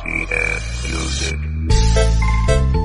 RPN Music.